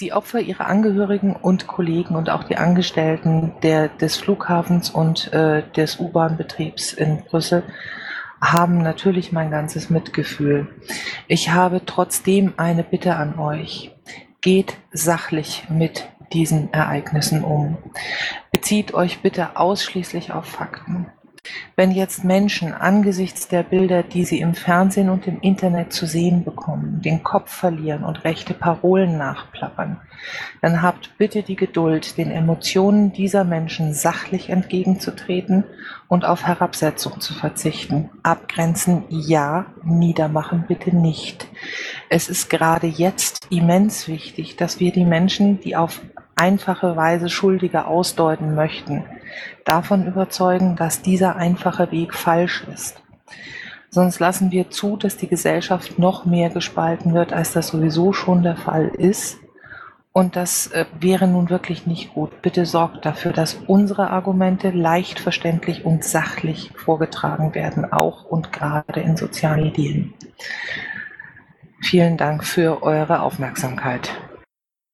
Die Opfer, ihre Angehörigen und Kollegen und auch die Angestellten der, des Flughafens und äh, des U-Bahn-Betriebs in Brüssel haben natürlich mein ganzes Mitgefühl. Ich habe trotzdem eine Bitte an euch. Geht sachlich mit diesen Ereignissen um. Bezieht euch bitte ausschließlich auf Fakten. Wenn jetzt Menschen angesichts der Bilder, die sie im Fernsehen und im Internet zu sehen bekommen, den Kopf verlieren und rechte Parolen nachplappern, dann habt bitte die Geduld, den Emotionen dieser Menschen sachlich entgegenzutreten und auf Herabsetzung zu verzichten. Abgrenzen ja, niedermachen bitte nicht. Es ist gerade jetzt immens wichtig, dass wir die Menschen, die auf einfache Weise Schuldige ausdeuten möchten, davon überzeugen, dass dieser einfache Weg falsch ist. Sonst lassen wir zu, dass die Gesellschaft noch mehr gespalten wird, als das sowieso schon der Fall ist. Und das äh, wäre nun wirklich nicht gut. Bitte sorgt dafür, dass unsere Argumente leicht verständlich und sachlich vorgetragen werden, auch und gerade in sozialen Medien. Vielen Dank für eure Aufmerksamkeit.